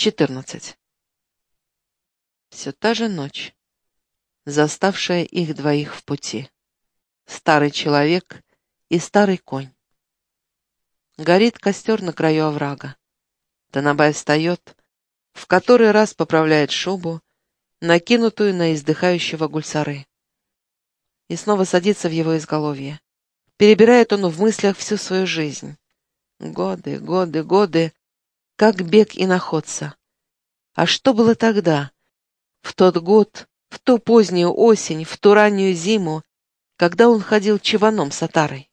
14. Все та же ночь, заставшая их двоих в пути. Старый человек и старый конь. Горит костер на краю оврага. Танабай встает, в который раз поправляет шубу, накинутую на издыхающего гульсары. И снова садится в его изголовье. Перебирает он в мыслях всю свою жизнь. Годы, годы, годы, как бег и находца. А что было тогда? В тот год, в ту позднюю осень, в ту раннюю зиму, когда он ходил чеваном с отарой?